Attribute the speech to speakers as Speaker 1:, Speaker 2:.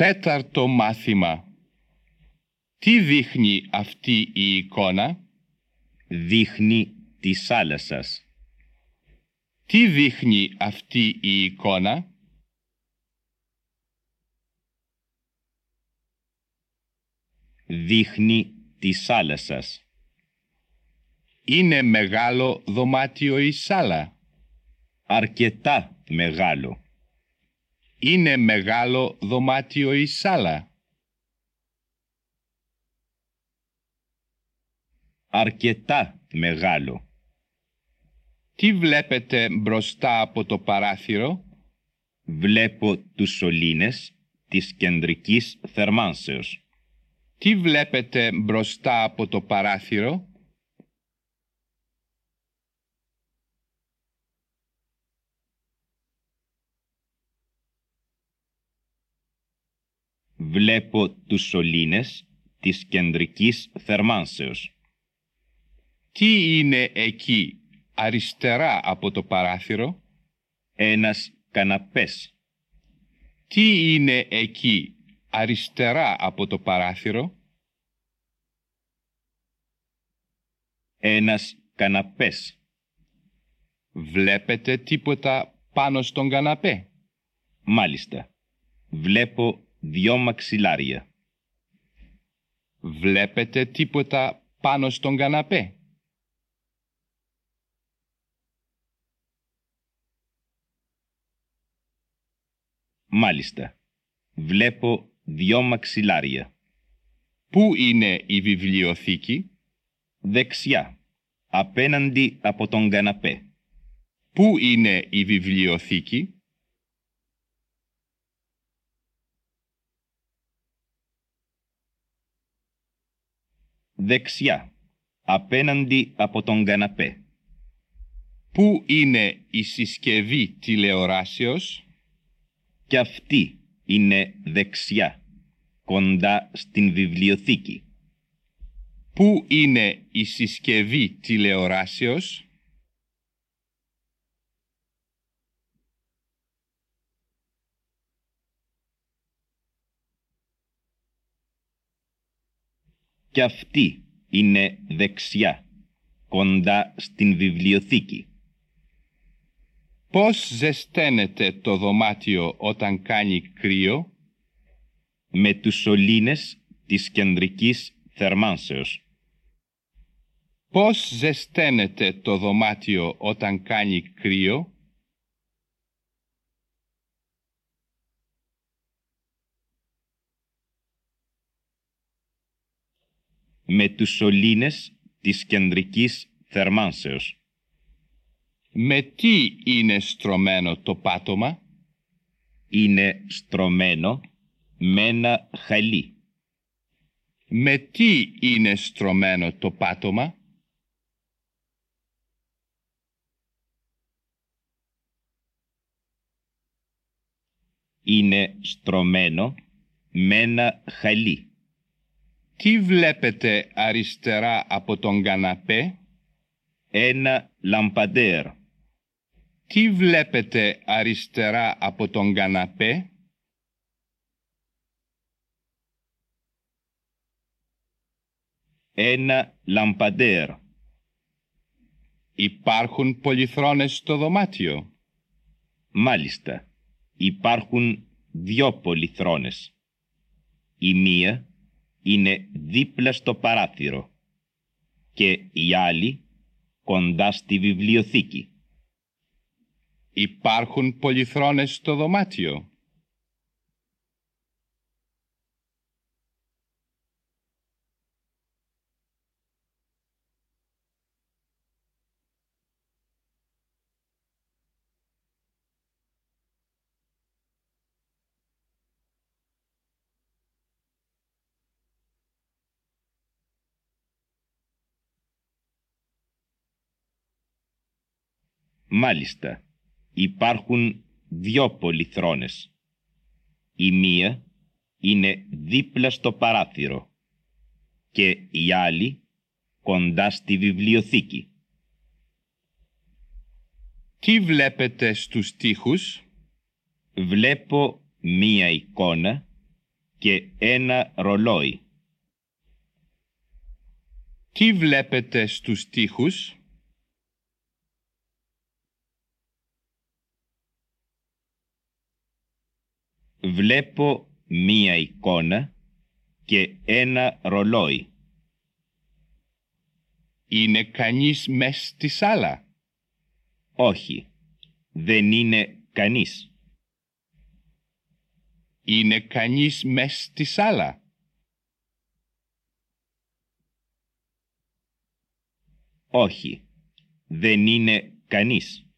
Speaker 1: Τέταρτο μάθημα. Τι δείχνει αυτή η εικόνα;
Speaker 2: Δείχνει τη θάλασσας.
Speaker 1: Τι δείχνει αυτή η εικόνα;
Speaker 2: Δείχνει τη θάλασσας.
Speaker 1: Είναι μεγάλο δωμάτιο η σάλα.
Speaker 2: Αρκετά μεγάλο.
Speaker 1: Είναι μεγάλο δωμάτιο η σάλα.
Speaker 2: Αρκετά μεγάλο.
Speaker 1: Τι βλέπετε μπροστά από το παράθυρο;
Speaker 2: Βλέπω τους σωλήνες της κεντρικής θερμάνσεως.
Speaker 1: Τι βλέπετε μπροστά από το παράθυρο;
Speaker 2: Βλέπω τους σωλήνες της κεντρικής θερμάνσεως.
Speaker 1: Τι είναι εκεί αριστερά από το παράθυρο;
Speaker 2: Ένας καναπές.
Speaker 1: Τι είναι εκεί αριστερά από το παράθυρο;
Speaker 2: Ένας καναπές.
Speaker 1: Βλέπετε τίποτα πάνω στον καναπέ;
Speaker 2: Μάλιστα. Βλέπω δυο μαξιλάρια.
Speaker 1: Βλέπετε τίποτα πάνω στον καναπέ;
Speaker 2: Μάλιστα. Βλέπω δυο μαξιλάρια.
Speaker 1: Πού είναι η βιβλιοθήκη;
Speaker 2: Δεξιά. Απέναντι από τον καναπέ.
Speaker 1: Πού είναι η βιβλιοθήκη;
Speaker 2: Δεξιά. Απέναντι από τον καναπέ.
Speaker 1: Πού είναι η συσκευή τηλεοράσεως;
Speaker 2: Και αυτή είναι δεξιά, κοντά στην βιβλιοθήκη.
Speaker 1: Πού είναι η συσκευή τηλεοράσεως;
Speaker 2: Και αυτή είναι δεξιά, κοντά στην βιβλιοθήκη.
Speaker 1: Πώς ζεσταίνεται το δωμάτιο όταν κάνει κρύο;
Speaker 2: Με τους σωλήνες της κεντρικής θερμάνσεως.
Speaker 1: Πώς ζεσταίνεται το δωμάτιο όταν κάνει κρύο;
Speaker 2: Με τους σωλήνες της κεντρικής θερμάνσεως.
Speaker 1: Με τι είναι στρωμένο το πάτωμα;
Speaker 2: Είναι στρωμένο με ένα χαλί.
Speaker 1: Με τι είναι στρωμένο το πάτωμα;
Speaker 2: Είναι στρωμένο με ένα χαλί.
Speaker 1: Τι βλέπετε αριστερά από τον καναπέ;
Speaker 2: Ένα λαμπαντέρ.
Speaker 1: Τι βλέπετε αριστερά από τον καναπέ;
Speaker 2: Ένα λαμπαντέρ.
Speaker 1: Υπάρχουν πολυθρόνες στο δωμάτιο;
Speaker 2: Μάλιστα. Υπάρχουν δυο πολυθρόνες. Η μία είναι δίπλα στο παράθυρο και η άλλη κοντά στη βιβλιοθήκη.
Speaker 1: Υπάρχουν πολυθρόνες στο δωμάτιο.
Speaker 2: Μάλιστα, υπάρχουν δυο πολυθρόνες. Η μία είναι δίπλα στο παράθυρο και η άλλη κοντά στη βιβλιοθήκη.
Speaker 1: Τι βλέπετε στους τοίχους;
Speaker 2: Βλέπω μία εικόνα και ένα ρολόι.
Speaker 1: Τι βλέπετε στους τοίχους;
Speaker 2: Βλέπω μία εικόνα και ένα ρολόι.
Speaker 1: Είναι κανείς μες στη σάλα;
Speaker 2: Όχι, δεν είναι κανείς.
Speaker 1: Είναι κανείς μες στη σάλα;
Speaker 2: Όχι, δεν είναι κανείς.